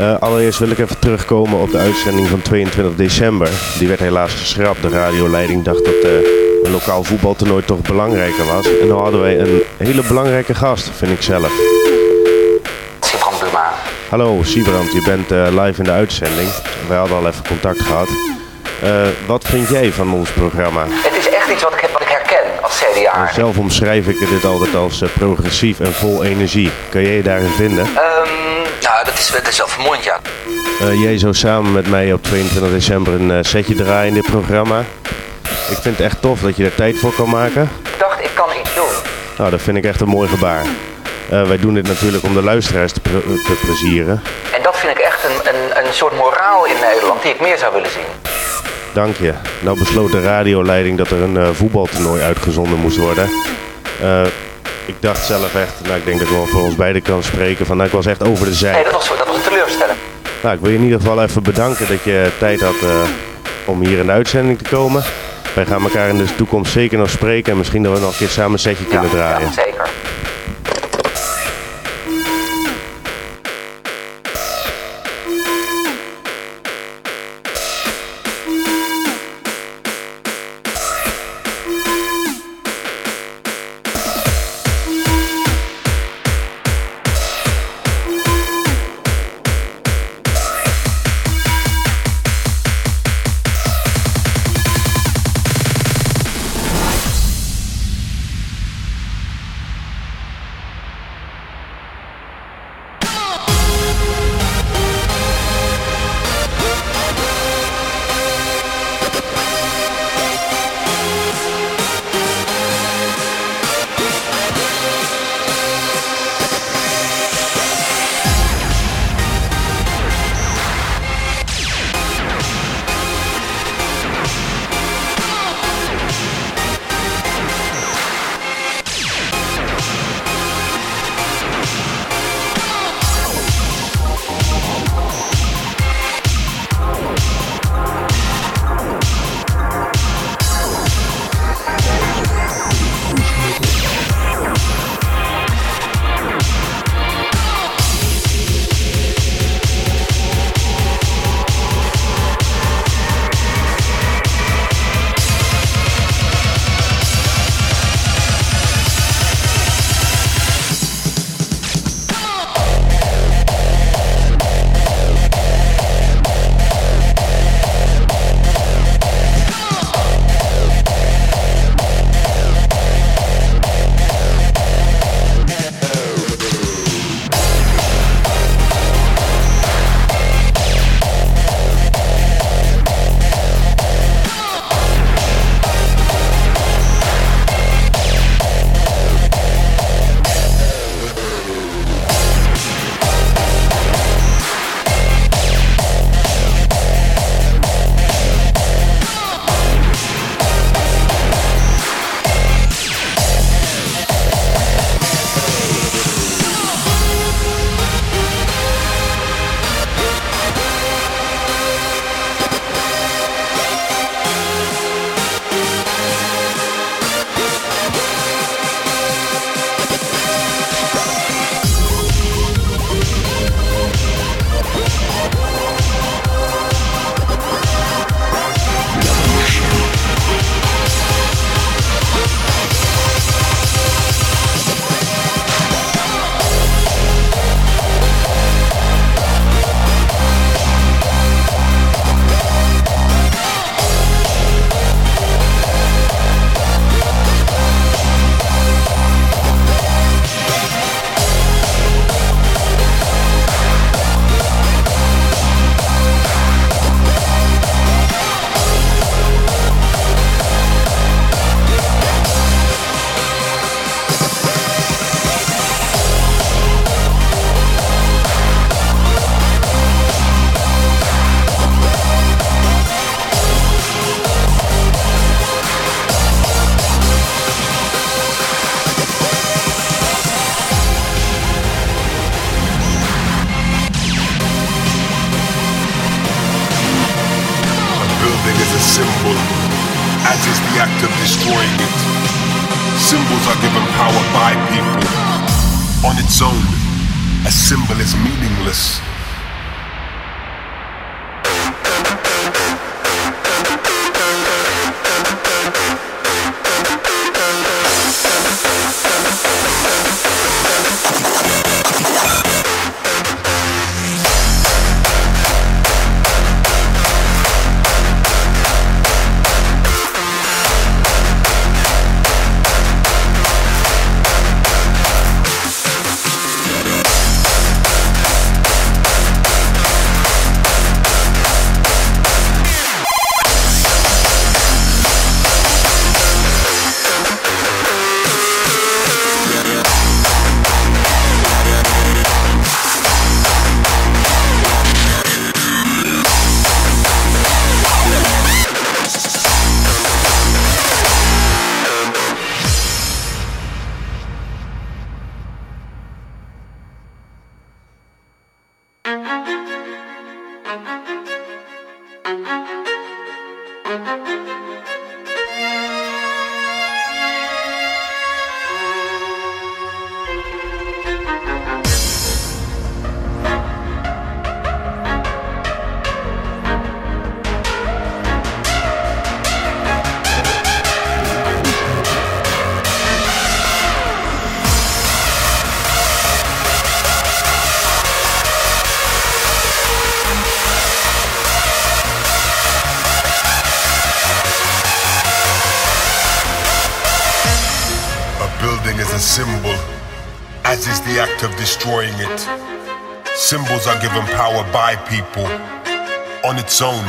Uh, allereerst wil ik even terugkomen op de uitzending van 22 december. Die werd helaas geschrapt. De radioleiding dacht dat uh, een lokaal voetbaltoernooi toch belangrijker was. En dan hadden wij een hele belangrijke gast, vind ik zelf. Sibrand Buma. Hallo Sibrand, je bent uh, live in de uitzending. Wij hadden al even contact gehad. wat vind jij van ons programma? Het is echt iets wat ik, wat ik herken als CDA. Zelf omschrijf ik dit altijd als progressief en vol energie. Kan jij je daarin vinden? Um, dat is, dat is wel vermoeiend, ja. Uh, jij zou samen met mij op 22 december een uh, setje draaien in dit programma. Ik vind het echt tof dat je er tijd voor kan maken. Ik dacht, ik kan iets doen. Nou, dat vind ik echt een mooi gebaar. Uh, wij doen dit natuurlijk om de luisteraars te, te plezieren. En dat vind ik echt een, een, een soort moraal in Nederland die ik meer zou willen zien. Dank je. Nou besloot de radioleiding dat er een voetbaltoernooi uitgezonden moest worden ik dacht zelf echt, nou ik denk dat ik wel voor ons beiden kan spreken, van nou ik was echt over de zij. Nee, dat was, dat was een teleurstelling. Nou, ik wil je in ieder geval even bedanken dat je tijd had uh, om hier in de uitzending te komen. Wij gaan elkaar in de toekomst zeker nog spreken en misschien dat we nog een keer samen een setje kunnen draaien. Ja, zeker. People. On its own,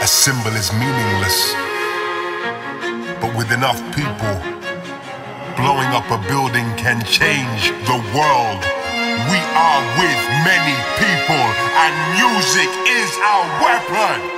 a symbol is meaningless. But with enough people, blowing up a building can change the world. We are with many people, and music is our weapon.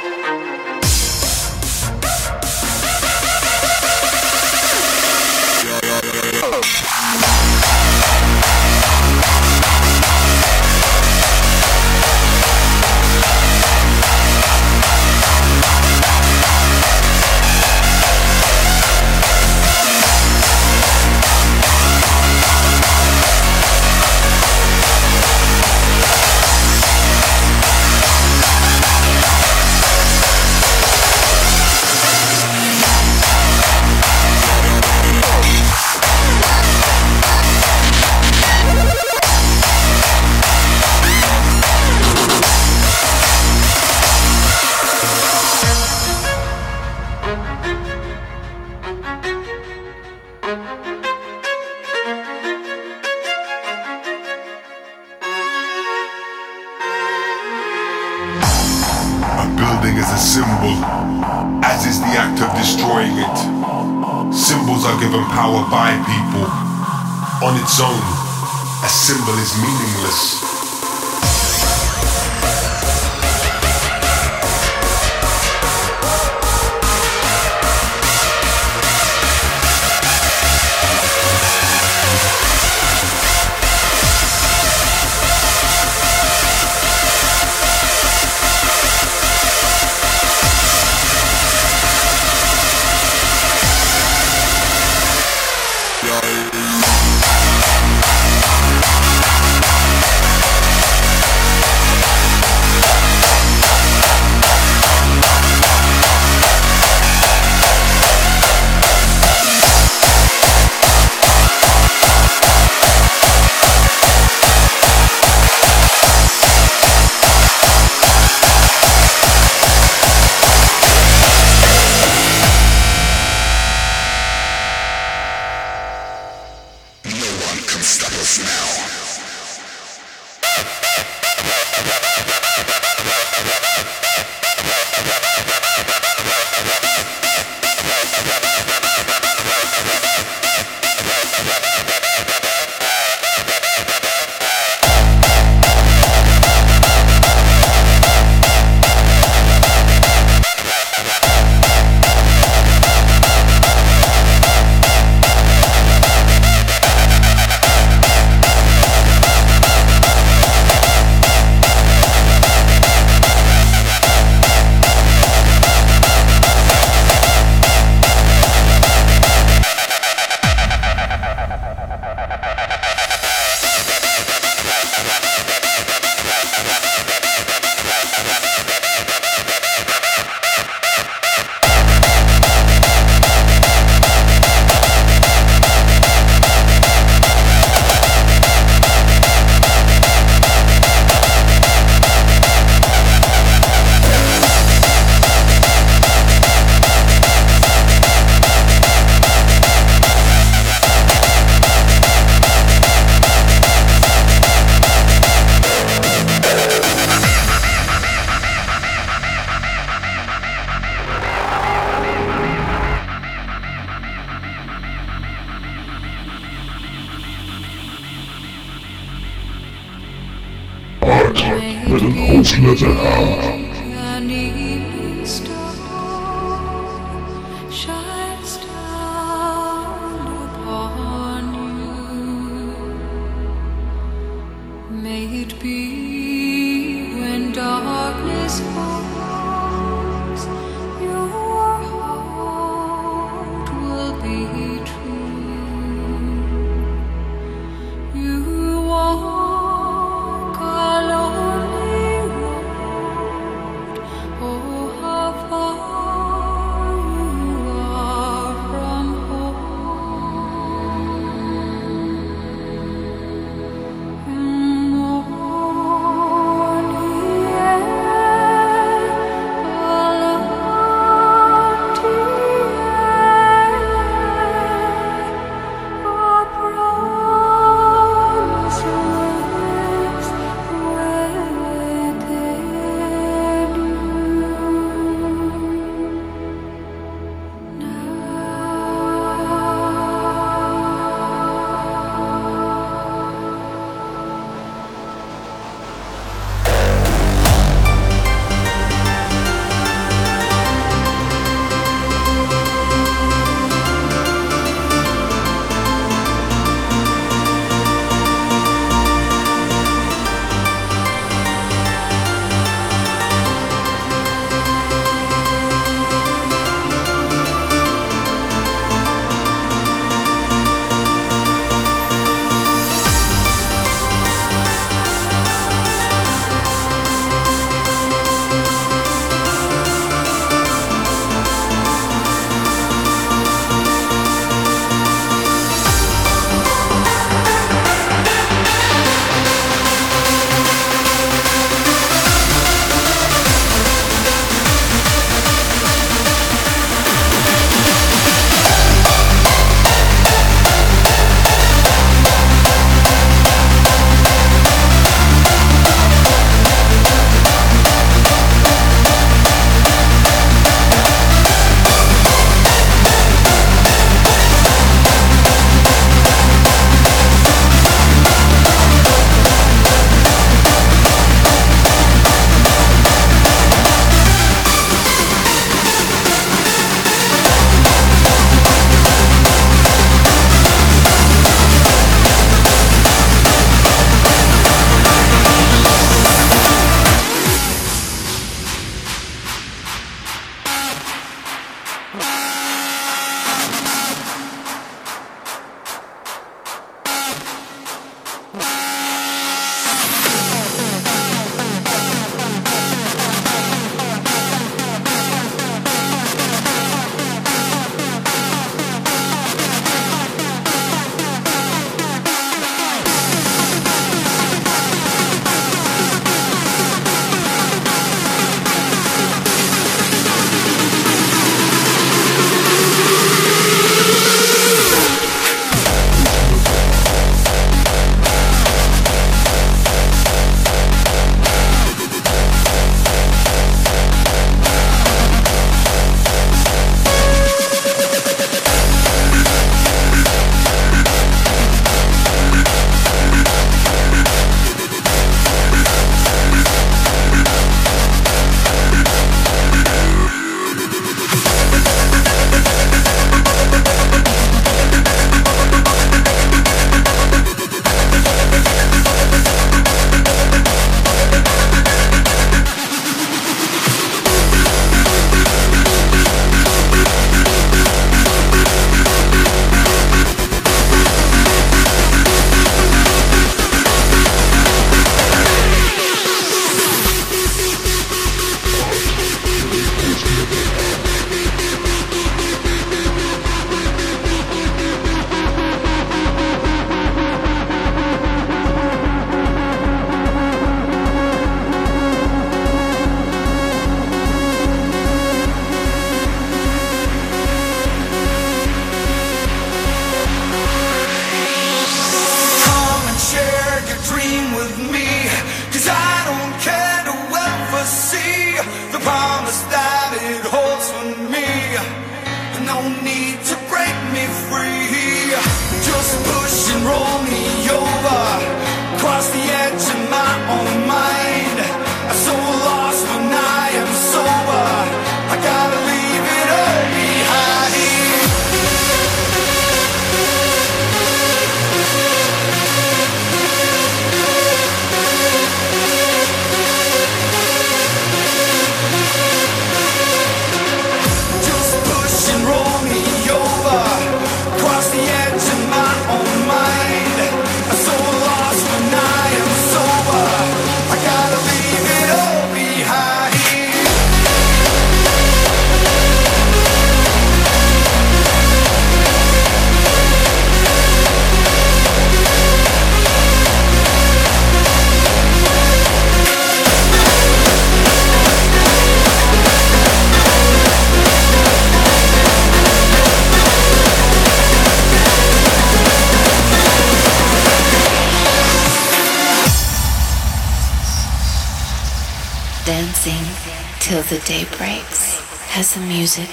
The day breaks as the music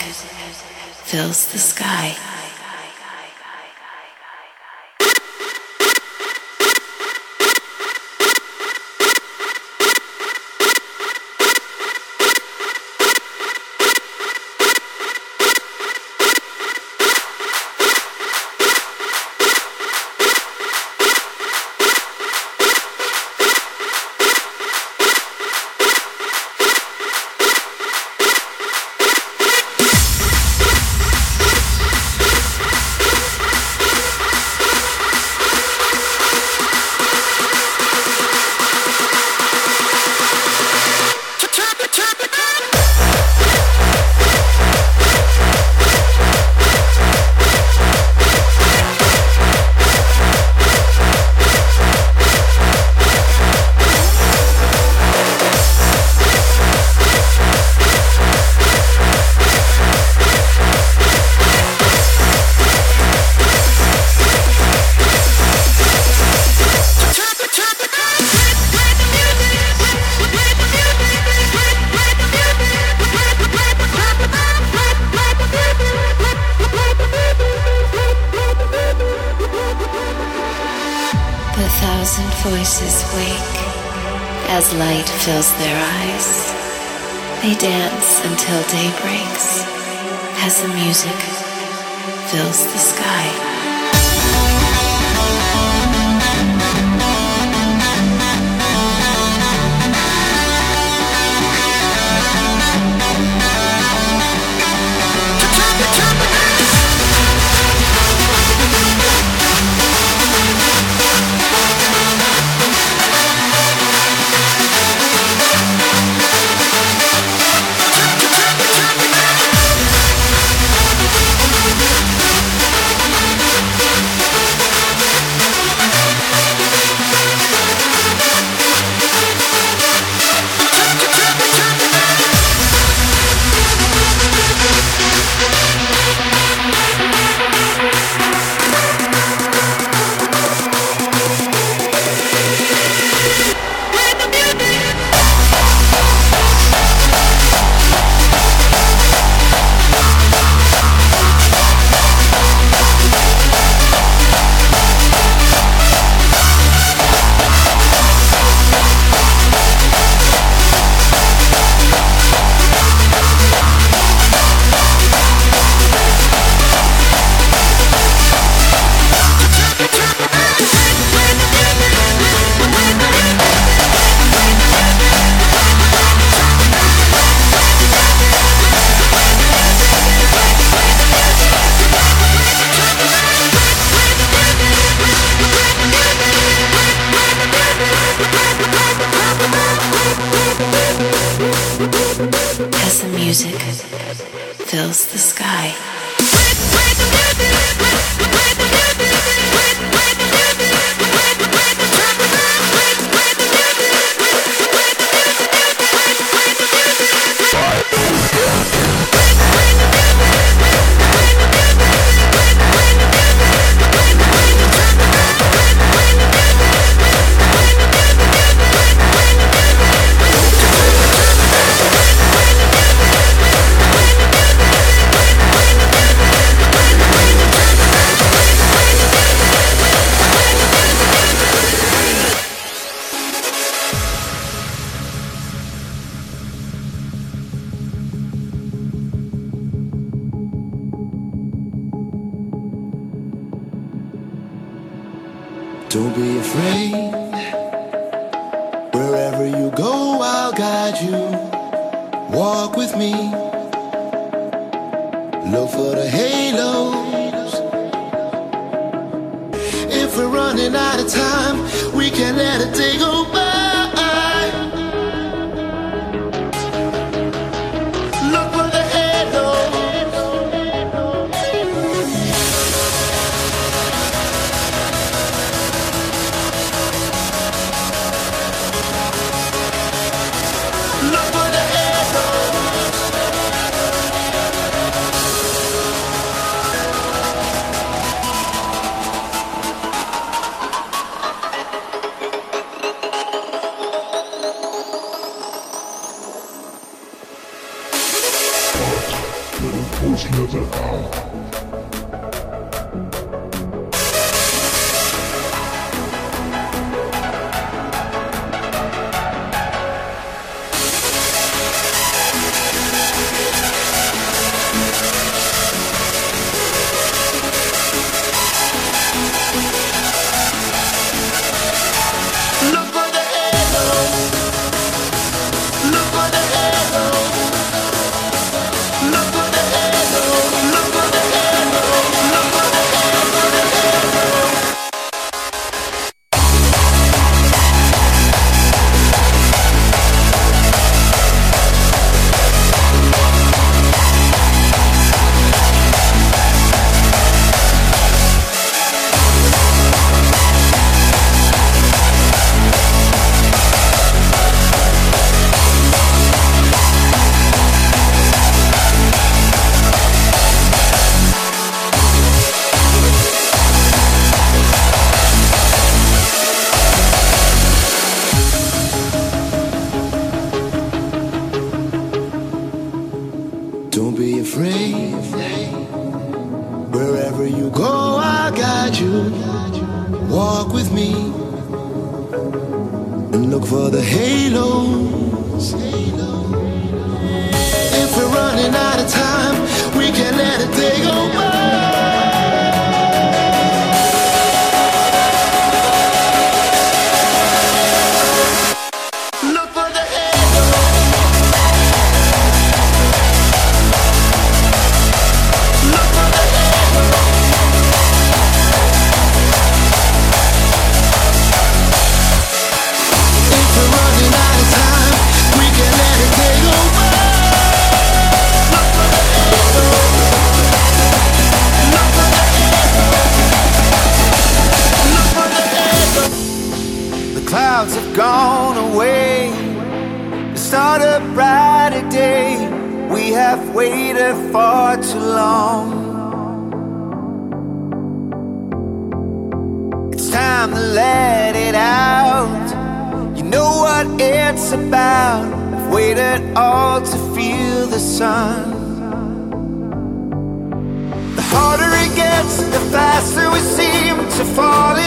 fills the sky. the sun. The harder it gets, the faster we seem to fall.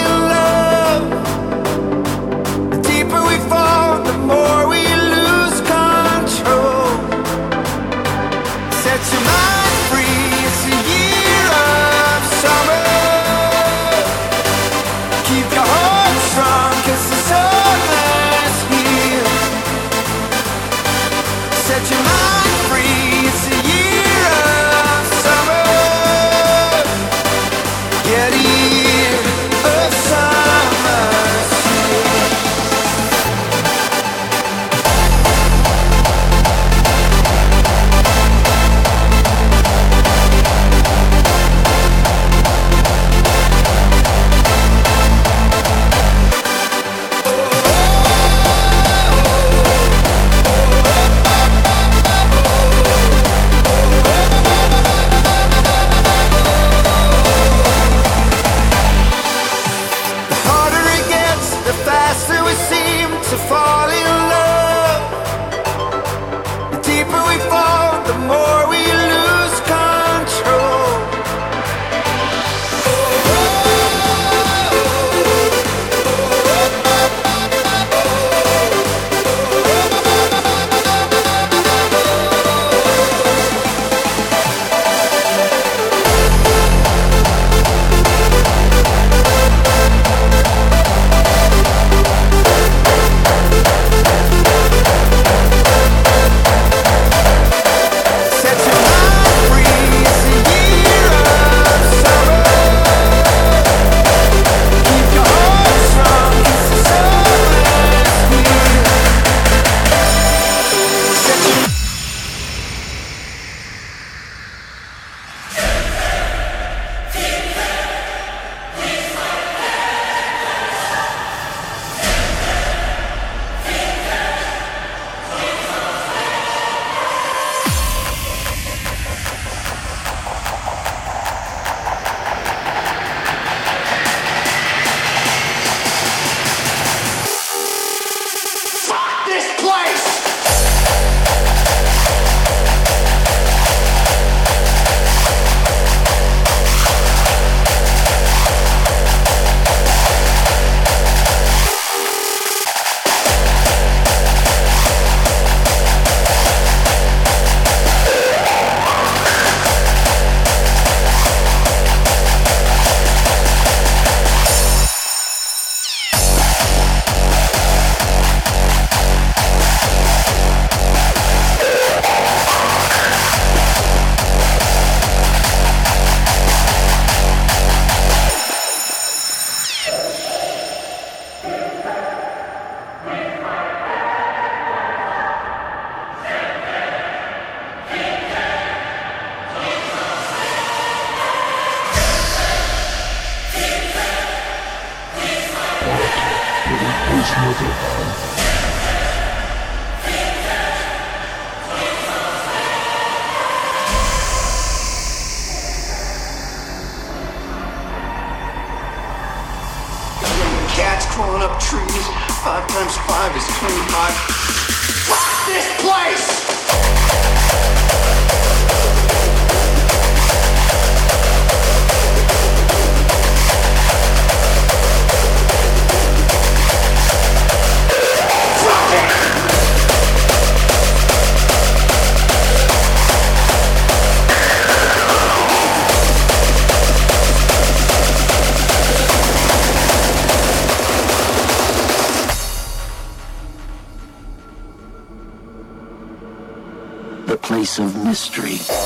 of mystery.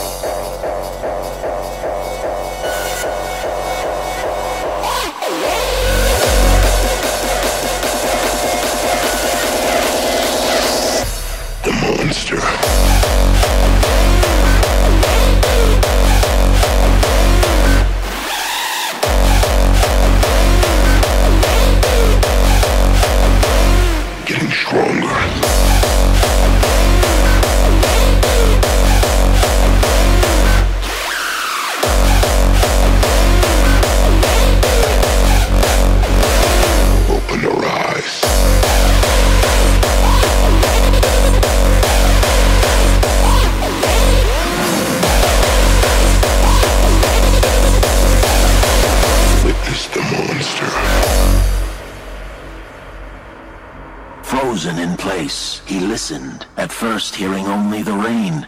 first hearing only the rain.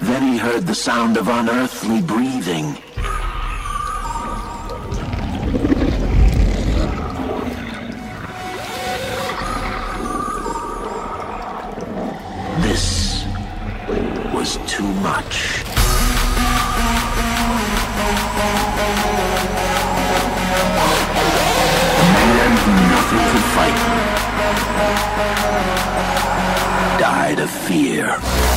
Then he heard the sound of unearthly breathing. fear.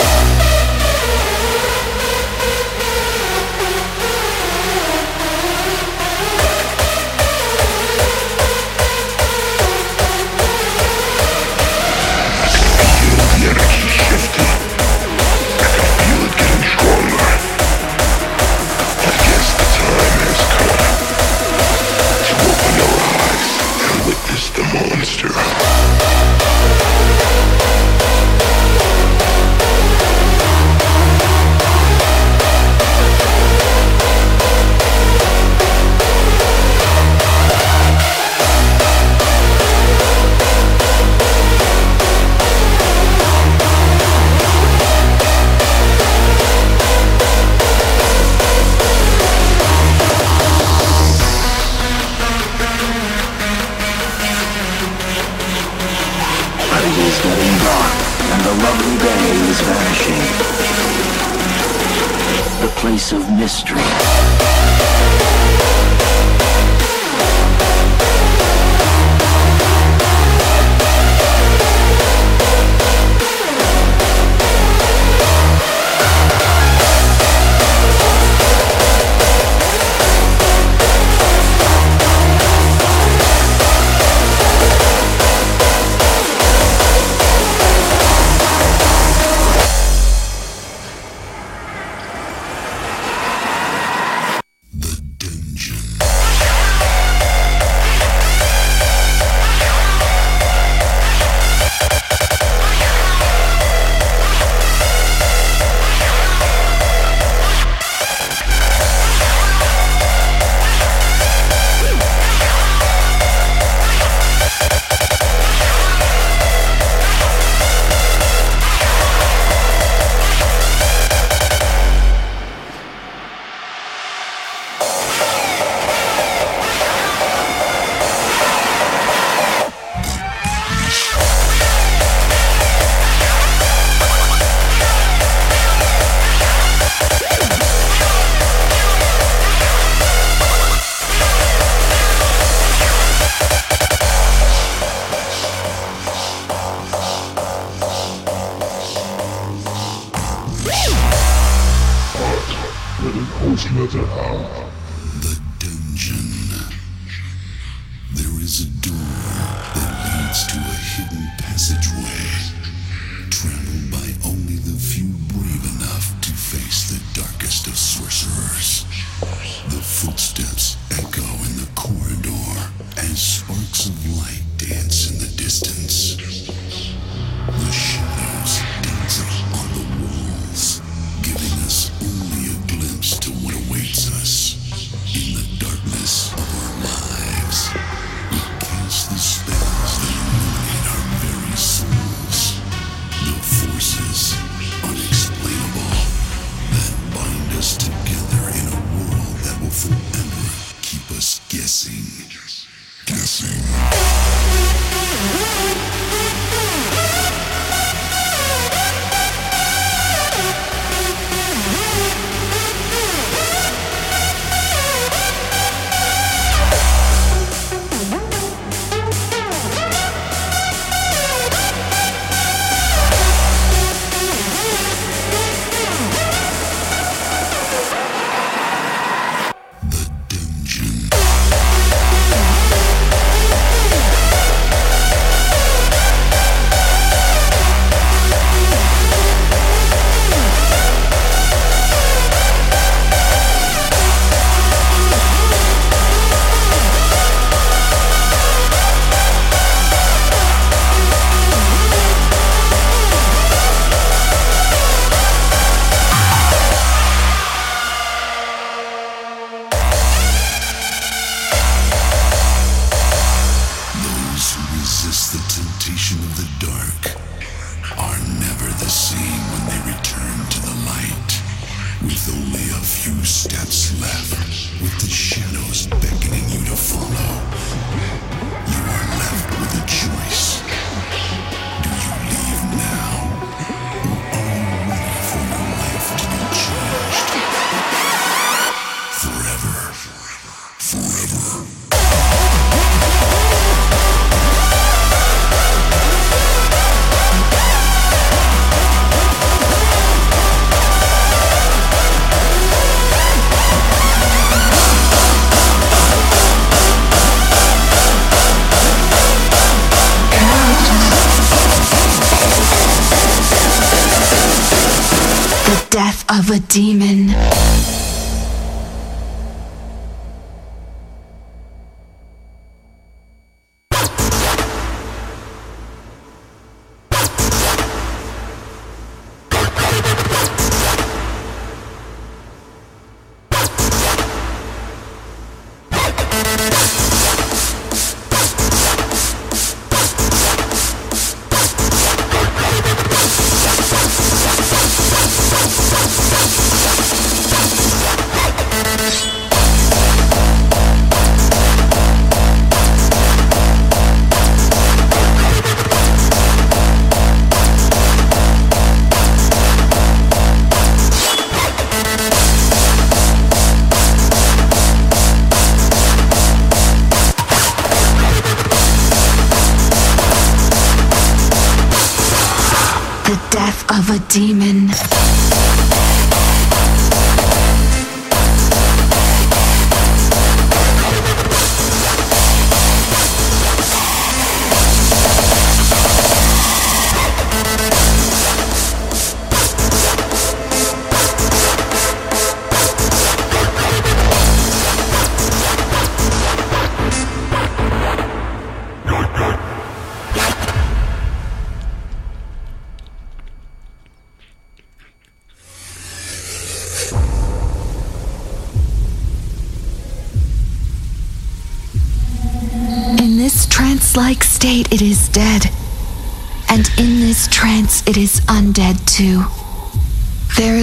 Demon.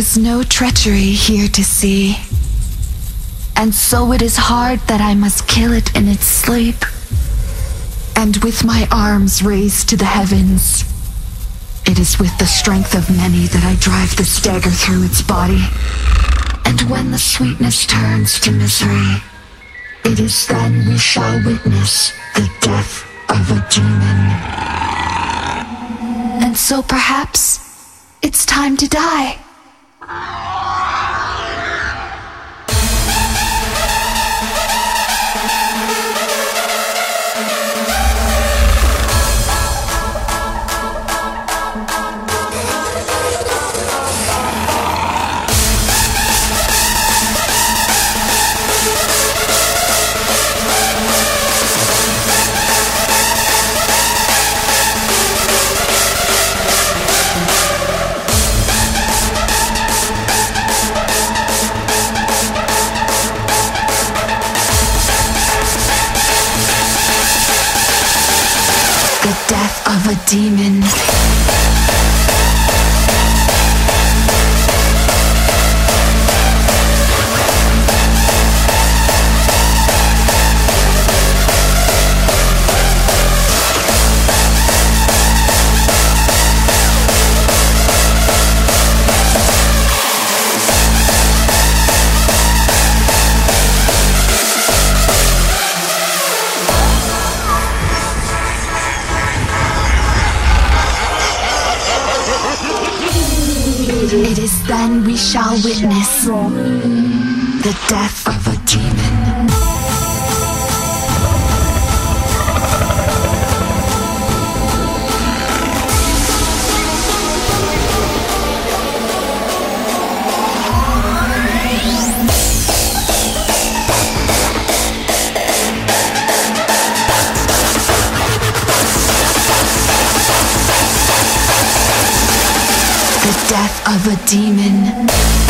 Is no treachery here to see. And so it is hard that I must kill it in its sleep. And with my arms raised to the heavens, it is with the strength of many that I drive this dagger through its body. And when the sweetness turns to misery, it is then we shall witness the death of a demon. And so perhaps it's time to die. Ah! a demon. and we shall witness the death of a demon. of a demon.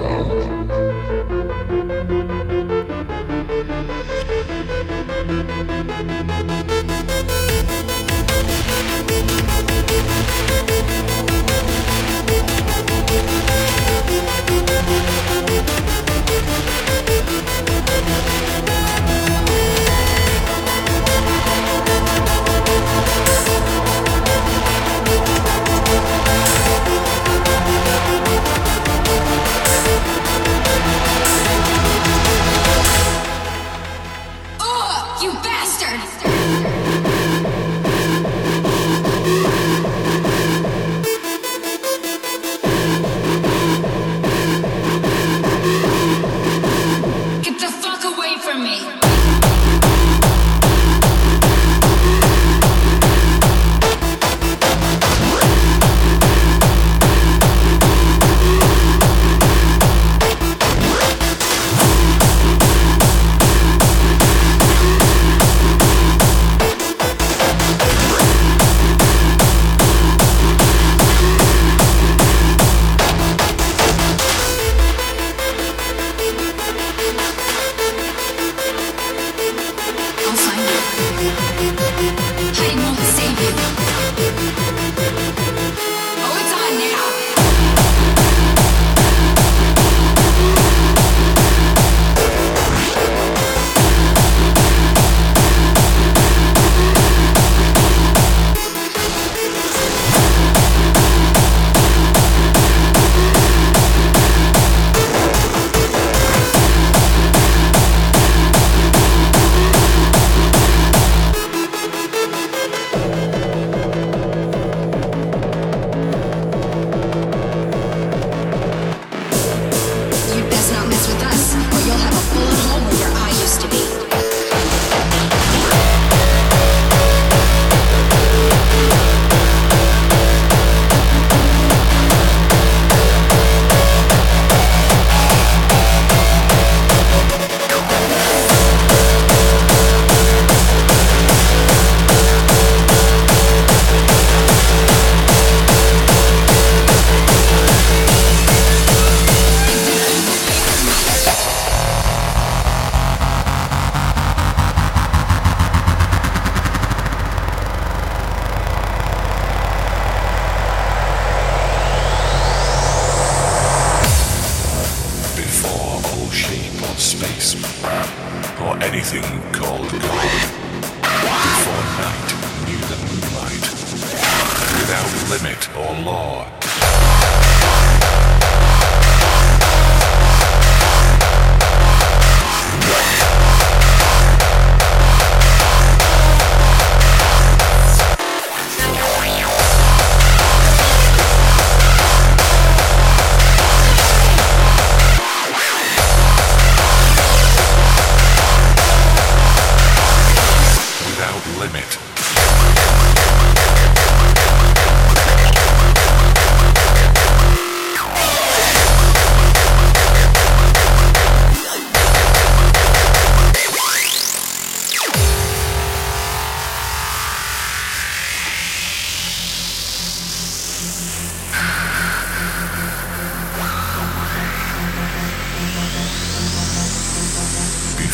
yerlerde.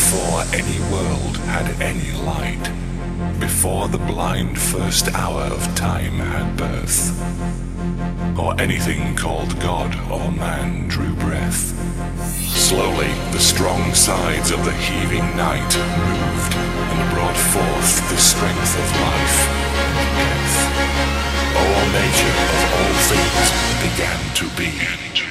Before any world had any light, before the blind first hour of time had birth, or anything called God or man drew breath, slowly the strong sides of the heaving night moved and brought forth the strength of life and death. All nature of all things began to be.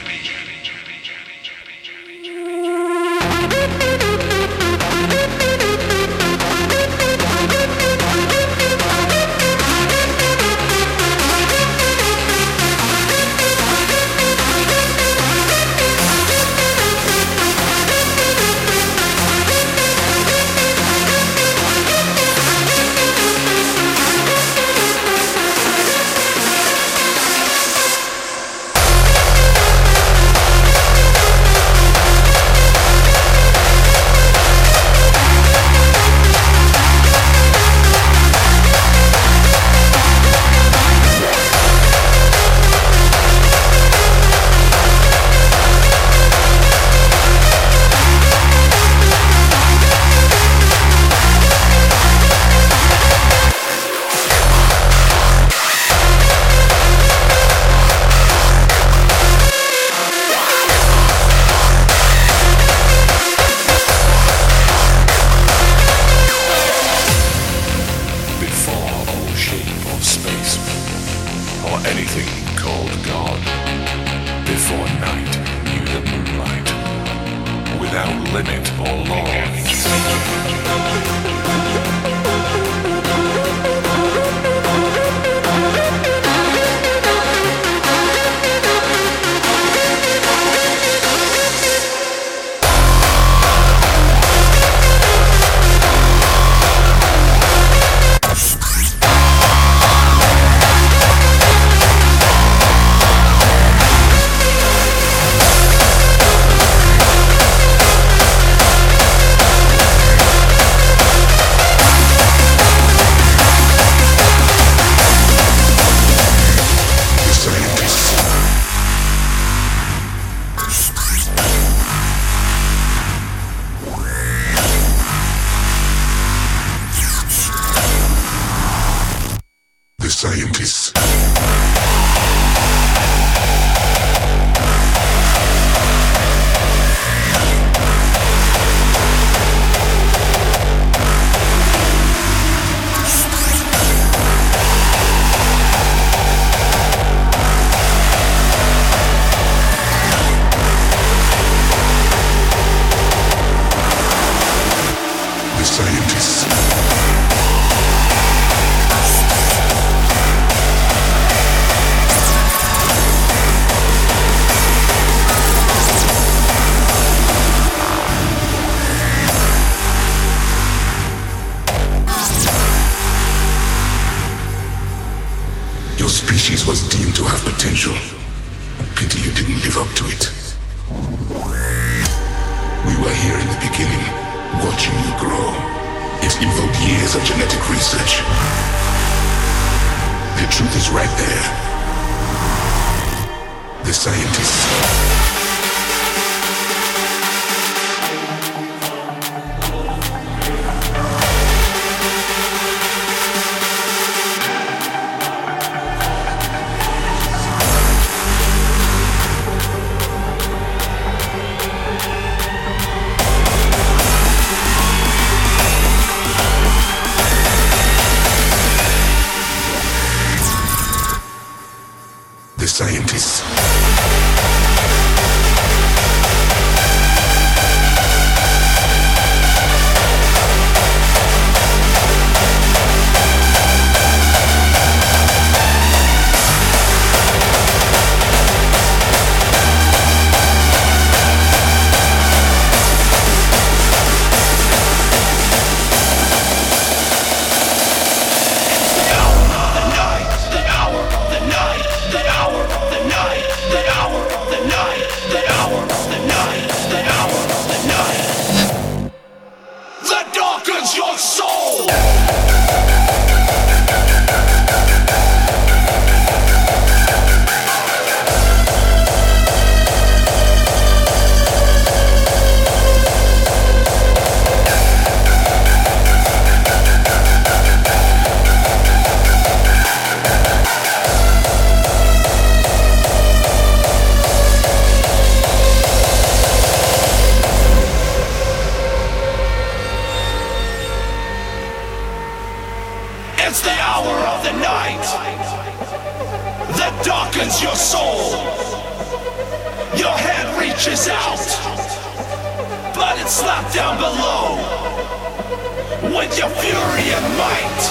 superior might.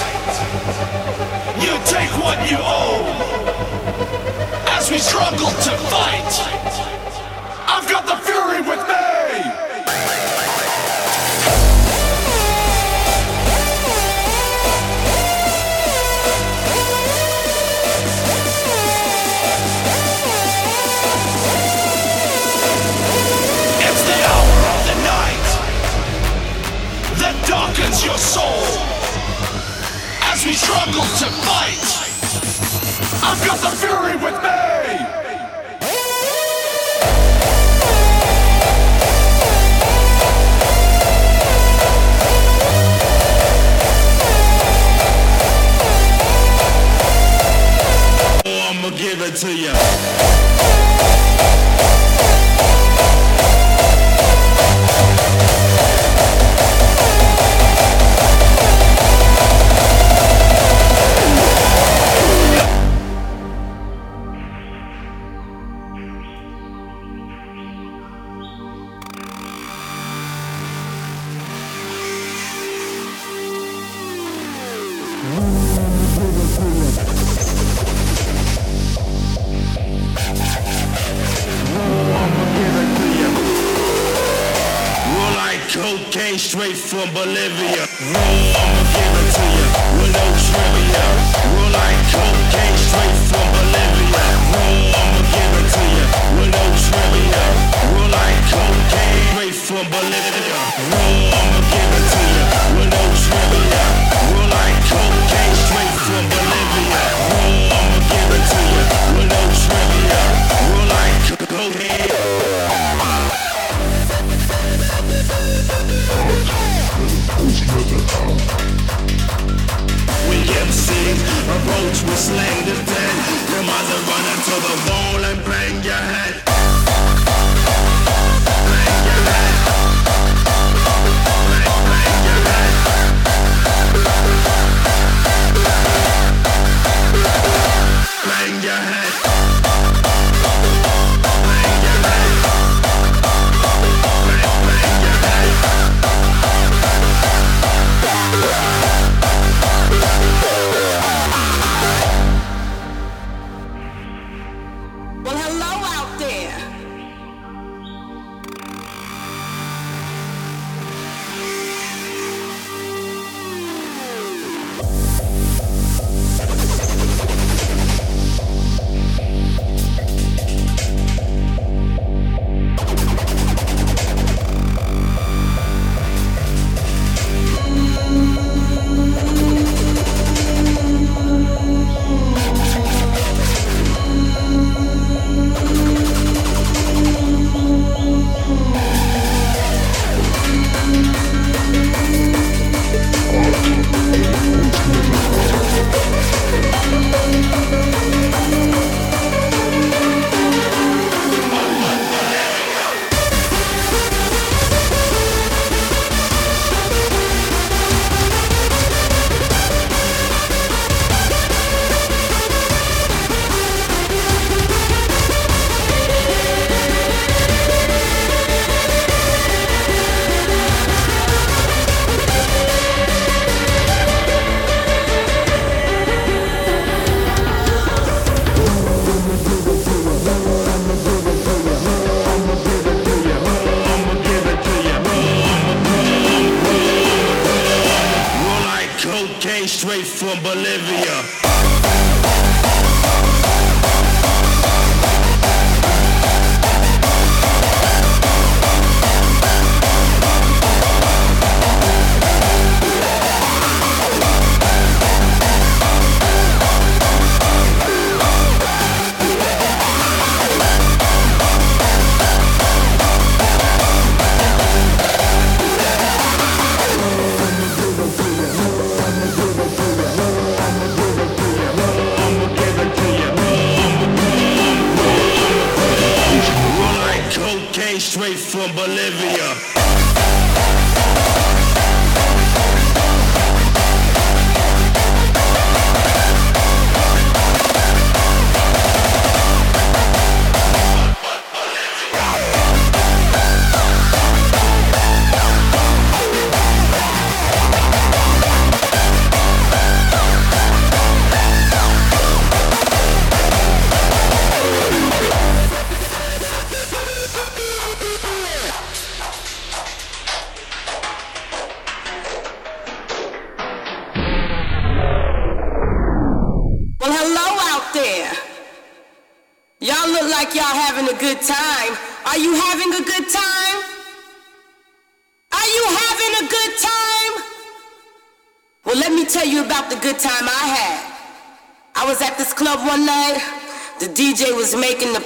You take what you owe as we struggle to fight. I've got the fury with me. Darkens your soul he struggles to fight. I've got the fury with me! give it to you.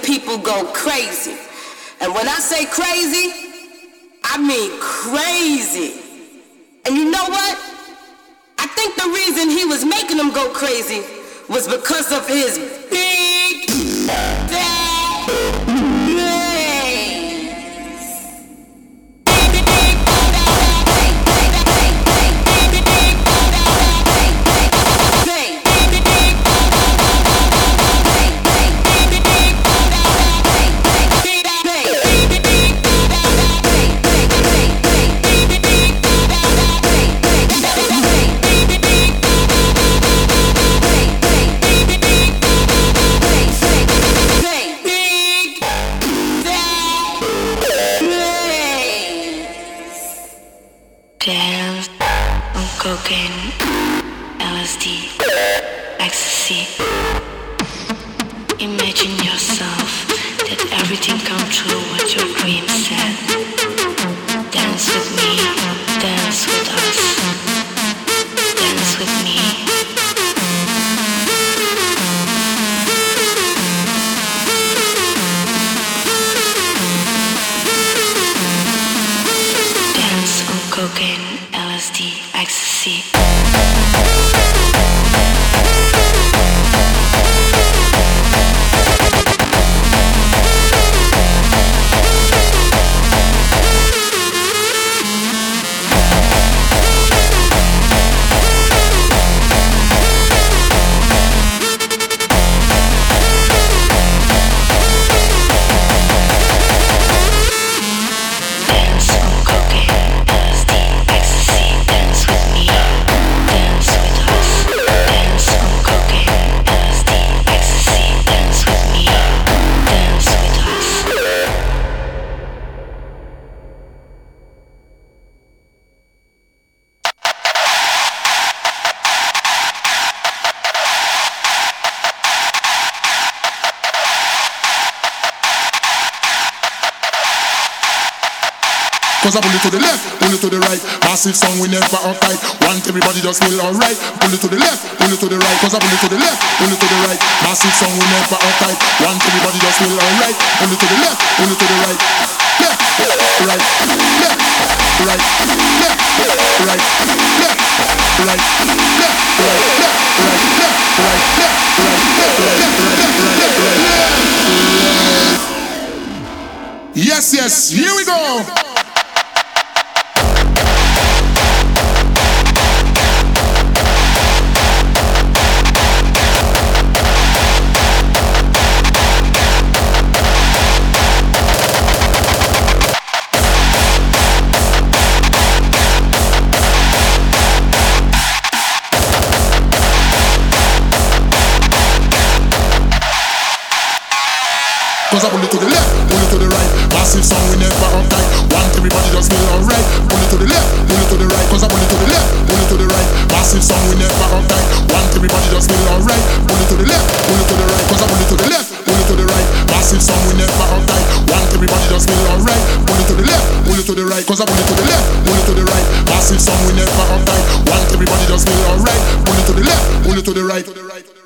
People go crazy. And when I say crazy, I mean crazy. And you know what? I think the reason he was making them go crazy was because of his big Dance Pull it to the left, pull it to the right. Massive song, we never uptight. Want everybody just feel alright. Pull it to the left, pull it to the right. Cause I pull it to the left, pull it to the right. Massive song, we never uptight. Want everybody just feel alright. Pull it to the left, pull it to the right. Left, right, left, right, left, right, left, right, left, right, left, right, left, right, left, right, left, right, left, right, left, right, left. Yes, yes, here we go. Cause I pull it to the left, pull it to the right. Massive song, we never uptight. Want everybody just feel alright. Pull it to the left, pull it to the right. Cause I pull it to the left, pull it to the right. Massive song, we never uptight. Want everybody just feel alright. Pull it to the left, pull it to the right. Cause I pull it to the left, pull it to the right. Massive song, we never uptight. Want everybody just feel alright. Pull it to the left, pull it to the right. Cause I pull it to the left, pull it to the right. Massive song, we never uptight. Want everybody just feel alright. Pull it to the left, pull it to the right.